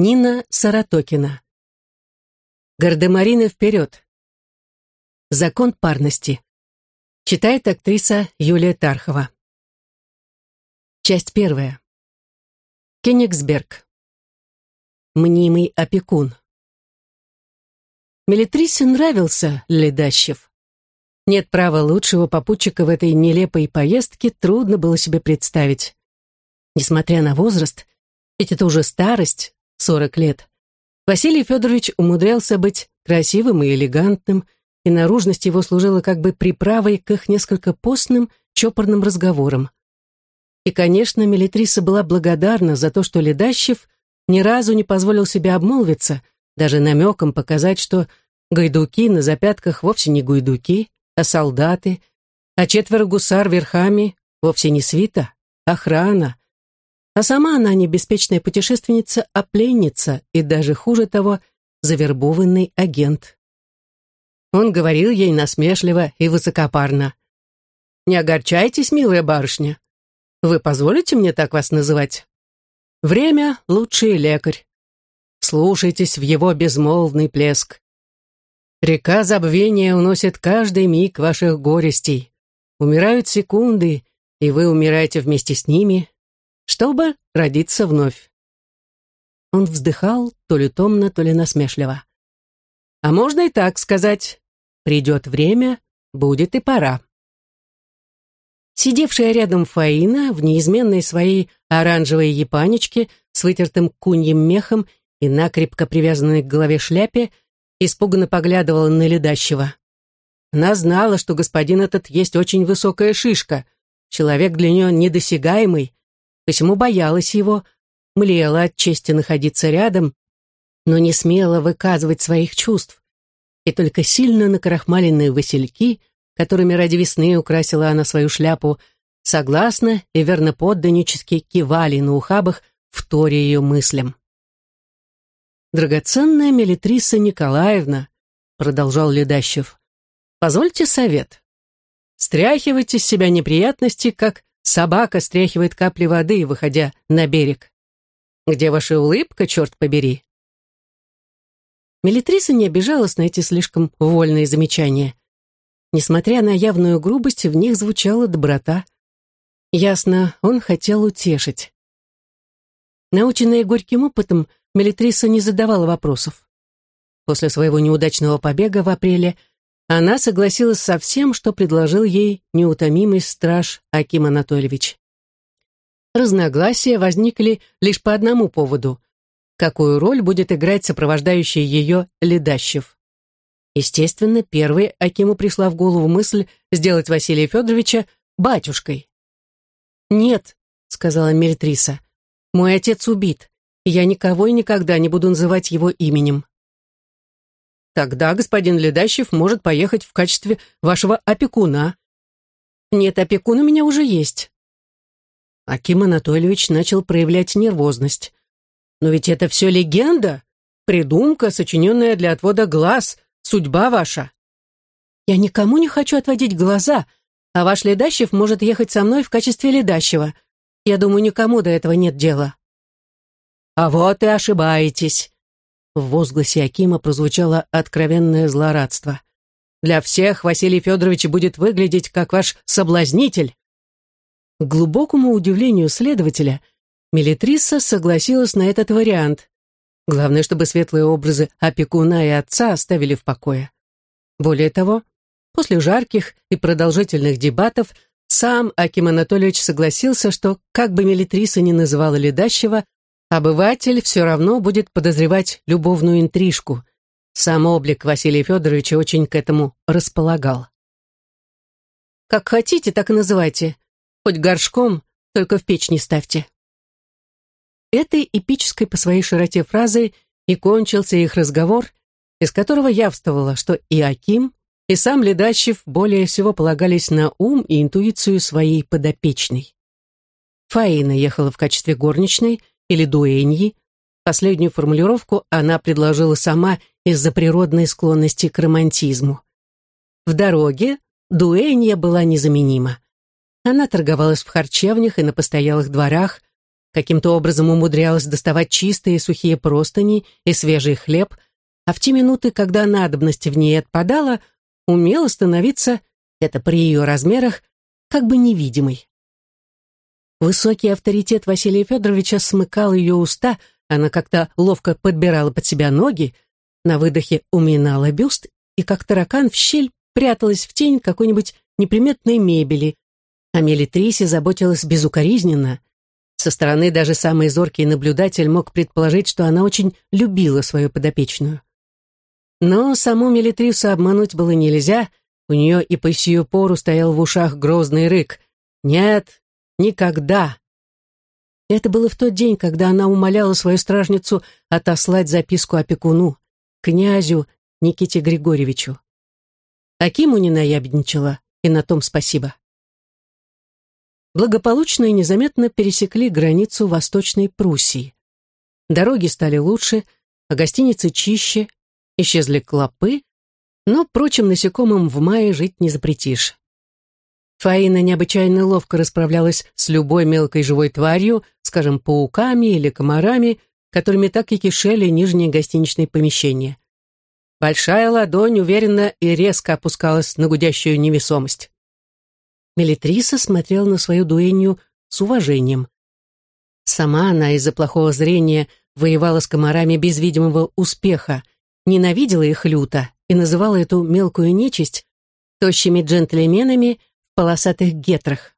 Нина Саратокина. Гардемарины вперед. Закон парности. Читает актриса Юлия Тархова. Часть первая. Кенигсберг. Мнимый опекун. Мелитрисе нравился Ледащев. Нет права лучшего попутчика в этой нелепой поездке трудно было себе представить. Несмотря на возраст, ведь это уже старость, 40 лет, Василий Федорович умудрялся быть красивым и элегантным, и наружность его служила как бы приправой к их несколько постным, чопорным разговорам. И, конечно, Мелитриса была благодарна за то, что Ледащев ни разу не позволил себе обмолвиться, даже намеком показать, что гайдуки на запятках вовсе не гайдуки, а солдаты, а четверо гусар верхами вовсе не свита, охрана, а сама она не беспечная путешественница, а пленница, и даже хуже того, завербованный агент. Он говорил ей насмешливо и высокопарно. «Не огорчайтесь, милая барышня. Вы позволите мне так вас называть? Время — лучший лекарь. Слушайтесь в его безмолвный плеск. Река забвения уносит каждый миг ваших горестей. Умирают секунды, и вы умираете вместе с ними, чтобы родиться вновь. Он вздыхал то ли томно, то ли насмешливо. А можно и так сказать. Придет время, будет и пора. Сидевшая рядом Фаина в неизменной своей оранжевой епанечке с вытертым куньим мехом и накрепко привязанной к голове шляпе, испуганно поглядывала на ледащего. Она знала, что господин этот есть очень высокая шишка, человек для нее недосягаемый, посему боялась его, млела от чести находиться рядом, но не смела выказывать своих чувств. И только сильно накрахмаленные васильки, которыми ради весны украсила она свою шляпу, согласно и верноподданнически кивали на ухабах, вторя ее мыслям. «Драгоценная Мелитриса Николаевна», — продолжал Ледащев, — «позвольте совет. Стряхивайте с себя неприятности, как Собака стряхивает капли воды, выходя на берег. Где ваша улыбка, черт побери? Мелитриса не обижалась на эти слишком вольные замечания. Несмотря на явную грубость, в них звучала доброта. Ясно, он хотел утешить. Наученная горьким опытом, Мелитриса не задавала вопросов. После своего неудачного побега в апреле она согласилась со всем, что предложил ей неутомимый страж Аким Анатольевич. Разногласия возникли лишь по одному поводу. Какую роль будет играть сопровождающий ее Ледащев? Естественно, первой Акиму пришла в голову мысль сделать Василия Федоровича батюшкой. «Нет», — сказала Мелитриса, — «мой отец убит, и я никого и никогда не буду называть его именем». Тогда господин Ледащев может поехать в качестве вашего опекуна. Нет, опекун у меня уже есть. Аким Анатольевич начал проявлять нервозность. Но ведь это все легенда, придумка, сочиненная для отвода глаз, судьба ваша. Я никому не хочу отводить глаза, а ваш Ледащев может ехать со мной в качестве Ледащева. Я думаю, никому до этого нет дела. А вот и ошибаетесь. В возгласе Акима прозвучало откровенное злорадство. «Для всех Василий Федорович будет выглядеть как ваш соблазнитель». К глубокому удивлению следователя, Мелитриса согласилась на этот вариант. Главное, чтобы светлые образы опекуна и отца оставили в покое. Более того, после жарких и продолжительных дебатов сам Аким Анатольевич согласился, что, как бы Мелитриса ни называла Ледащева, Обыватель все равно будет подозревать любовную интрижку. Сам облик Василия Федоровича очень к этому располагал. «Как хотите, так и называйте. Хоть горшком, только в печь не ставьте». Этой эпической по своей широте фразой и кончился их разговор, из которого явствовало, что и Аким, и сам Ледащев более всего полагались на ум и интуицию своей подопечной. Фаина ехала в качестве горничной – или дуэньи. Последнюю формулировку она предложила сама из-за природной склонности к романтизму. В дороге дуэнья была незаменима. Она торговалась в харчевнях и на постоялых дворах, каким-то образом умудрялась доставать чистые сухие простыни и свежий хлеб, а в те минуты, когда надобность в ней отпадала, умела становиться, это при ее размерах, как бы невидимой. Высокий авторитет Василия Федоровича смыкал ее уста, она как-то ловко подбирала под себя ноги, на выдохе уминала бюст и как таракан в щель пряталась в тень какой-нибудь неприметной мебели. О Мелитрисе заботилась безукоризненно. Со стороны даже самый зоркий наблюдатель мог предположить, что она очень любила свою подопечную. Но саму Мелитрису обмануть было нельзя, у нее и по сию пору стоял в ушах грозный рык. «Нет, никогда!» Это было в тот день, когда она умоляла свою стражницу отослать записку опекуну, князю Никите Григорьевичу. Акиму не наябедничала, и на том спасибо. Благополучно и незаметно пересекли границу Восточной Пруссии. Дороги стали лучше, а гостиницы чище, исчезли клопы, но прочим насекомым в мае жить не запретишь. Фаина необычайно ловко расправлялась с любой мелкой живой тварью, скажем, пауками или комарами, которыми так и кишели нижние гостиничные помещения. Большая ладонь уверенно и резко опускалась на гудящую невесомость. Мелитриса смотрела на свою дуэнью с уважением. Сама она из-за плохого зрения воевала с комарами без видимого успеха, ненавидела их люто и называла эту мелкую нечисть тощими джентльменами полосатых гетрах.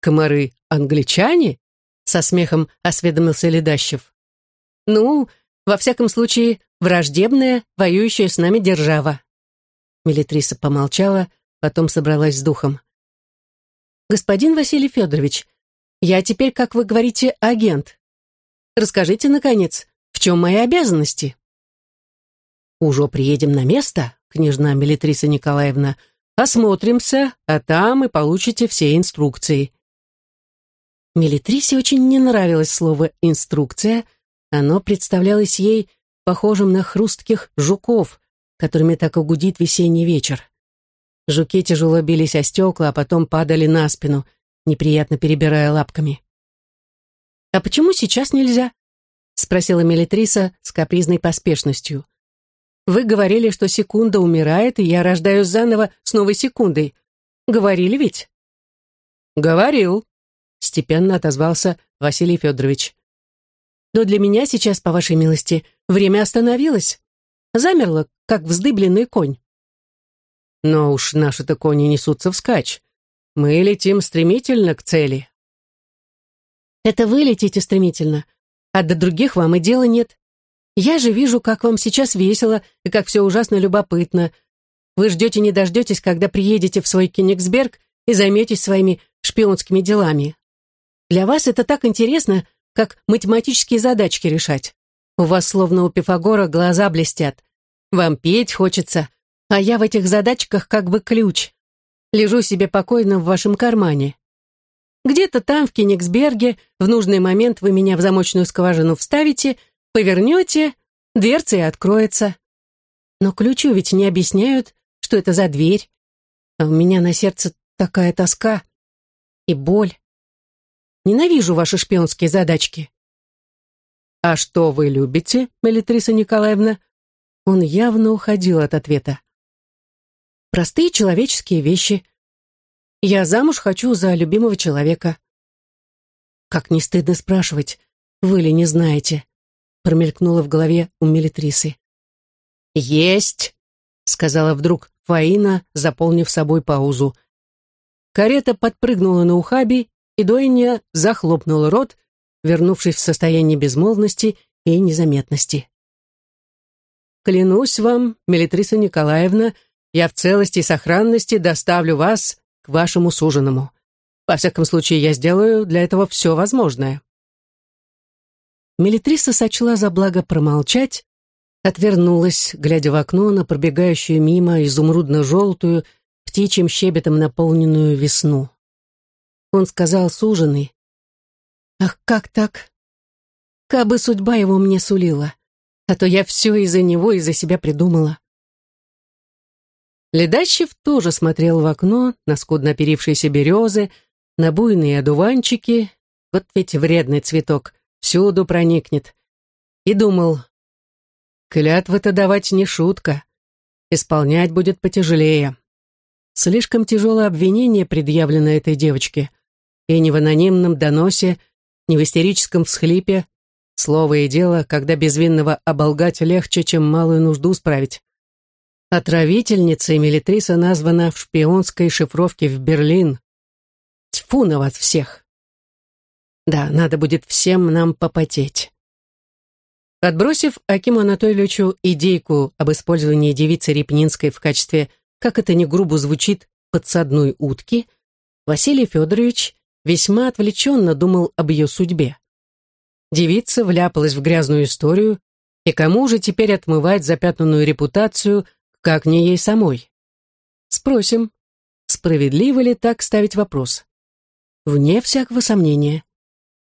«Комары англичане?» — со смехом осведомился Ледащев. «Ну, во всяком случае, враждебная, воюющая с нами держава». Милитриса помолчала, потом собралась с духом. «Господин Василий Федорович, я теперь, как вы говорите, агент. Расскажите, наконец, в чем мои обязанности?» Уже приедем на место, княжна Мелитриса Николаевна, осмотримся, а там и получите все инструкции. Мелитрисе очень не нравилось слово «инструкция», оно представлялось ей похожим на хрустких жуков, которыми так угудит весенний вечер. Жуки тяжело бились о стекла, а потом падали на спину, неприятно перебирая лапками. «А почему сейчас нельзя?» — спросила Мелитриса с капризной поспешностью. Вы говорили, что секунда умирает, и я рождаюсь заново с новой секундой. Говорили ведь?» «Говорил», — степенно отозвался Василий Федорович. «Но для меня сейчас, по вашей милости, время остановилось. Замерло, как вздыбленный конь». «Но уж наши-то кони несутся вскачь. Мы летим стремительно к цели». «Это вы летите стремительно, а до других вам и дела нет. Я же вижу, как вам сейчас весело и как все ужасно любопытно. Вы ждете не дождетесь, когда приедете в свой Кенигсберг и займетесь своими шпионскими делами. Для вас это так интересно, как математические задачки решать. У вас словно у Пифагора глаза блестят. Вам петь хочется, а я в этих задачках как бы ключ. Лежу себе покойно в вашем кармане. Где-то там, в Кенигсберге, в нужный момент вы меня в замочную скважину вставите — Повернете, дверца и откроется. Но ключу ведь не объясняют, что это за дверь. А у меня на сердце такая тоска и боль. Ненавижу ваши шпионские задачки. «А что вы любите, Мелитриса Николаевна?» Он явно уходил от ответа. «Простые человеческие вещи. Я замуж хочу за любимого человека». «Как не стыдно спрашивать, вы ли не знаете?» Промелькнуло в голове у Мелитрисы. «Есть!» — сказала вдруг Фаина, заполнив собой паузу. Карета подпрыгнула на ухабе, и Дойня захлопнула рот, вернувшись в состояние безмолвности и незаметности. «Клянусь вам, Мелитриса Николаевна, я в целости и сохранности доставлю вас к вашему суженому. Во всяком случае, я сделаю для этого все возможное». Мелитриса сочла за благо промолчать, отвернулась, глядя в окно на пробегающую мимо изумрудно-желтую, птичьим щебетом наполненную весну. Он сказал суженый, «Ах, как так? Кабы судьба его мне сулила, а то я все из-за него, из-за себя придумала». Ледащев тоже смотрел в окно на скудно оперившиеся березы, на буйные одуванчики, Вот ведь вредный цветок, всюду проникнет. И думал, клятвы-то давать не шутка, исполнять будет потяжелее. Слишком тяжелое обвинение предъявлено этой девочке, и не в анонимном доносе, не в истерическом всхлипе, слово и дело, когда безвинного оболгать легче, чем малую нужду справить. Отравительница Эмилитриса названа в шпионской шифровке в Берлин. Тьфу на вас всех! Да, надо будет всем нам попотеть. Отбросив Акиму Анатольевичу идейку об использовании девицы Репнинской в качестве, как это ни грубо звучит, подсадной утки, Василий Федорович весьма отвлеченно думал об ее судьбе. Девица вляпалась в грязную историю, и кому же теперь отмывать запятнанную репутацию, как не ей самой? Спросим, справедливо ли так ставить вопрос? Вне всякого сомнения.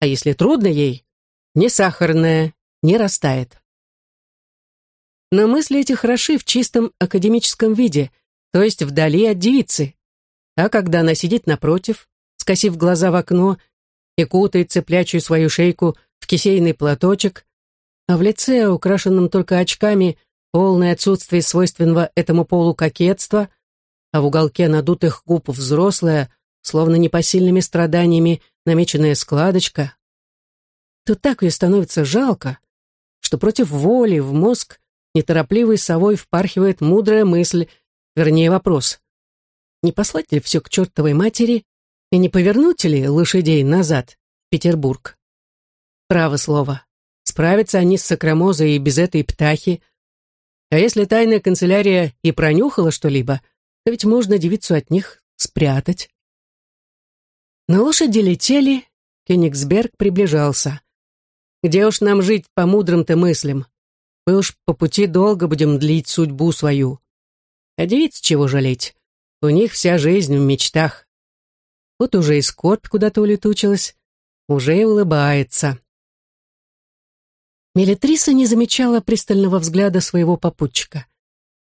А если трудно ей, не сахарная, не растает. Но мысли эти хороши в чистом академическом виде, то есть вдали от девицы. А когда она сидит напротив, скосив глаза в окно и кутает цеплячую свою шейку в кисейный платочек, а в лице, украшенном только очками, полное отсутствие свойственного этому полу кокетства, а в уголке надутых губ взрослая, словно непосильными страданиями намеченная складочка, то так ее становится жалко, что против воли в мозг неторопливой совой впархивает мудрая мысль, вернее вопрос. Не послать ли все к чертовой матери и не повернуть ли лошадей назад в Петербург? Право слово. Справятся они с Сакрамозой и без этой птахи. А если тайная канцелярия и пронюхала что-либо, то ведь можно девицу от них спрятать. На лошади летели, Кёнигсберг приближался. Где уж нам жить по мудрым-то мыслям? Мы уж по пути долго будем длить судьбу свою. А девиц чего жалеть? У них вся жизнь в мечтах. Вот уже и скорбь куда-то улетучилась, уже и улыбается. Мелитриса не замечала пристального взгляда своего попутчика.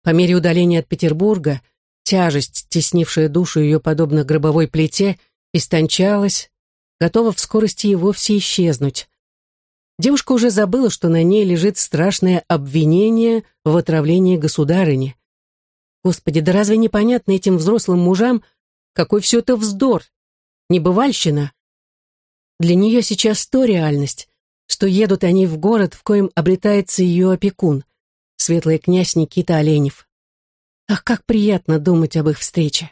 По мере удаления от Петербурга тяжесть, теснившая душу ее подобно гробовой плите, истончалась, готова в скорости и вовсе исчезнуть. Девушка уже забыла, что на ней лежит страшное обвинение в отравлении государыни. Господи, да разве непонятно этим взрослым мужам, какой все это вздор, небывальщина? Для нее сейчас то реальность, что едут они в город, в коем обретается ее опекун, светлый князь Никита Оленев. Ах, как приятно думать об их встрече.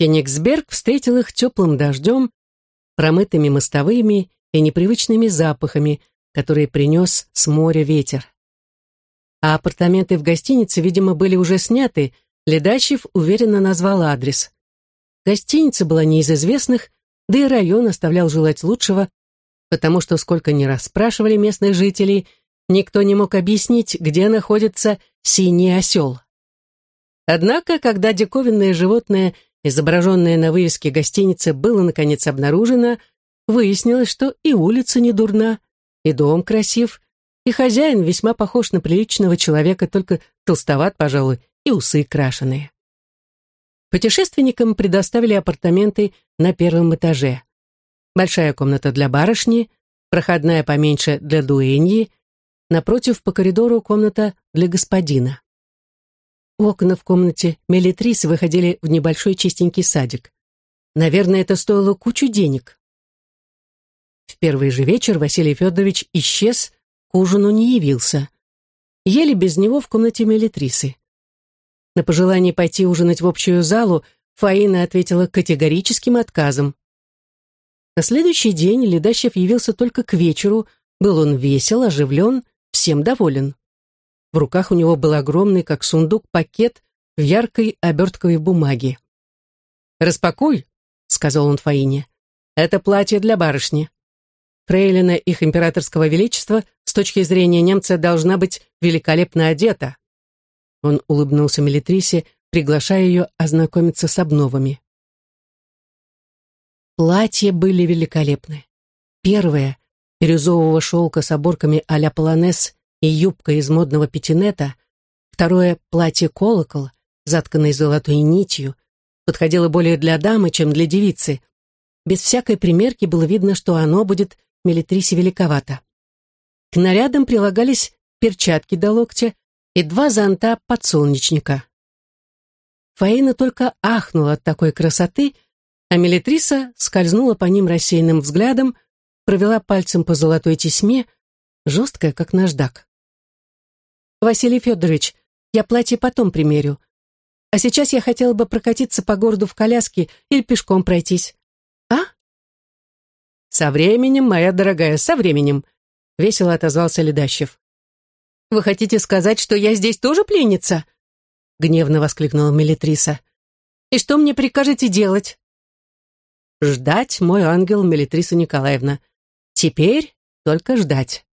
Кенигсберг встретил их теплым дождем, промытыми мостовыми и непривычными запахами, которые принес с моря ветер. А апартаменты в гостинице, видимо, были уже сняты, Ледачев уверенно назвал адрес. Гостиница была не из известных, да и район оставлял желать лучшего, потому что, сколько ни раз спрашивали местных жителей, никто не мог объяснить, где находится синий осел. Однако, когда диковинное животное, изображенное на вывеске гостиницы, было, наконец, обнаружено, Выяснилось, что и улица не дурна, и дом красив, и хозяин весьма похож на приличного человека, только толстоват, пожалуй, и усы крашеные. Путешественникам предоставили апартаменты на первом этаже. Большая комната для барышни, проходная поменьше для дуэньи, напротив по коридору комната для господина. Окна в комнате Мелитрисы выходили в небольшой чистенький садик. Наверное, это стоило кучу денег. В первый же вечер Василий Федорович исчез, к ужину не явился. Ели без него в комнате Мелитрисы. На пожелание пойти ужинать в общую залу Фаина ответила категорическим отказом. На следующий день Ледащев явился только к вечеру, был он весел, оживлен, всем доволен. В руках у него был огромный, как сундук, пакет в яркой обертковой бумаге. «Распакуй», — сказал он Фаине. «Это платье для барышни. Фрейлина их императорского величества с точки зрения немца должна быть великолепно одета. Он улыбнулся Мелитрисе, приглашая ее ознакомиться с обновами. Платья были великолепны. Первое — бирюзового шелка с оборками а-ля полонез и юбка из модного пятинета. Второе — платье-колокол, затканное золотой нитью, подходило более для дамы, чем для девицы, без всякой примерки было видно, что оно будет Мелитрисе великовато. К нарядам прилагались перчатки до локтя и два зонта подсолнечника. Фаина только ахнула от такой красоты, а Мелитриса скользнула по ним рассеянным взглядом, провела пальцем по золотой тесьме, жесткая, как наждак. «Василий Федорович, я платье потом примерю. А сейчас я хотела бы прокатиться по городу в коляске или пешком пройтись. А?» «Со временем, моя дорогая, со временем», — весело отозвался Ледащев. «Вы хотите сказать, что я здесь тоже пленница?» — гневно воскликнула Мелитриса. «И что мне прикажете делать?» «Ждать, мой ангел Мелитриса Николаевна. Теперь только ждать».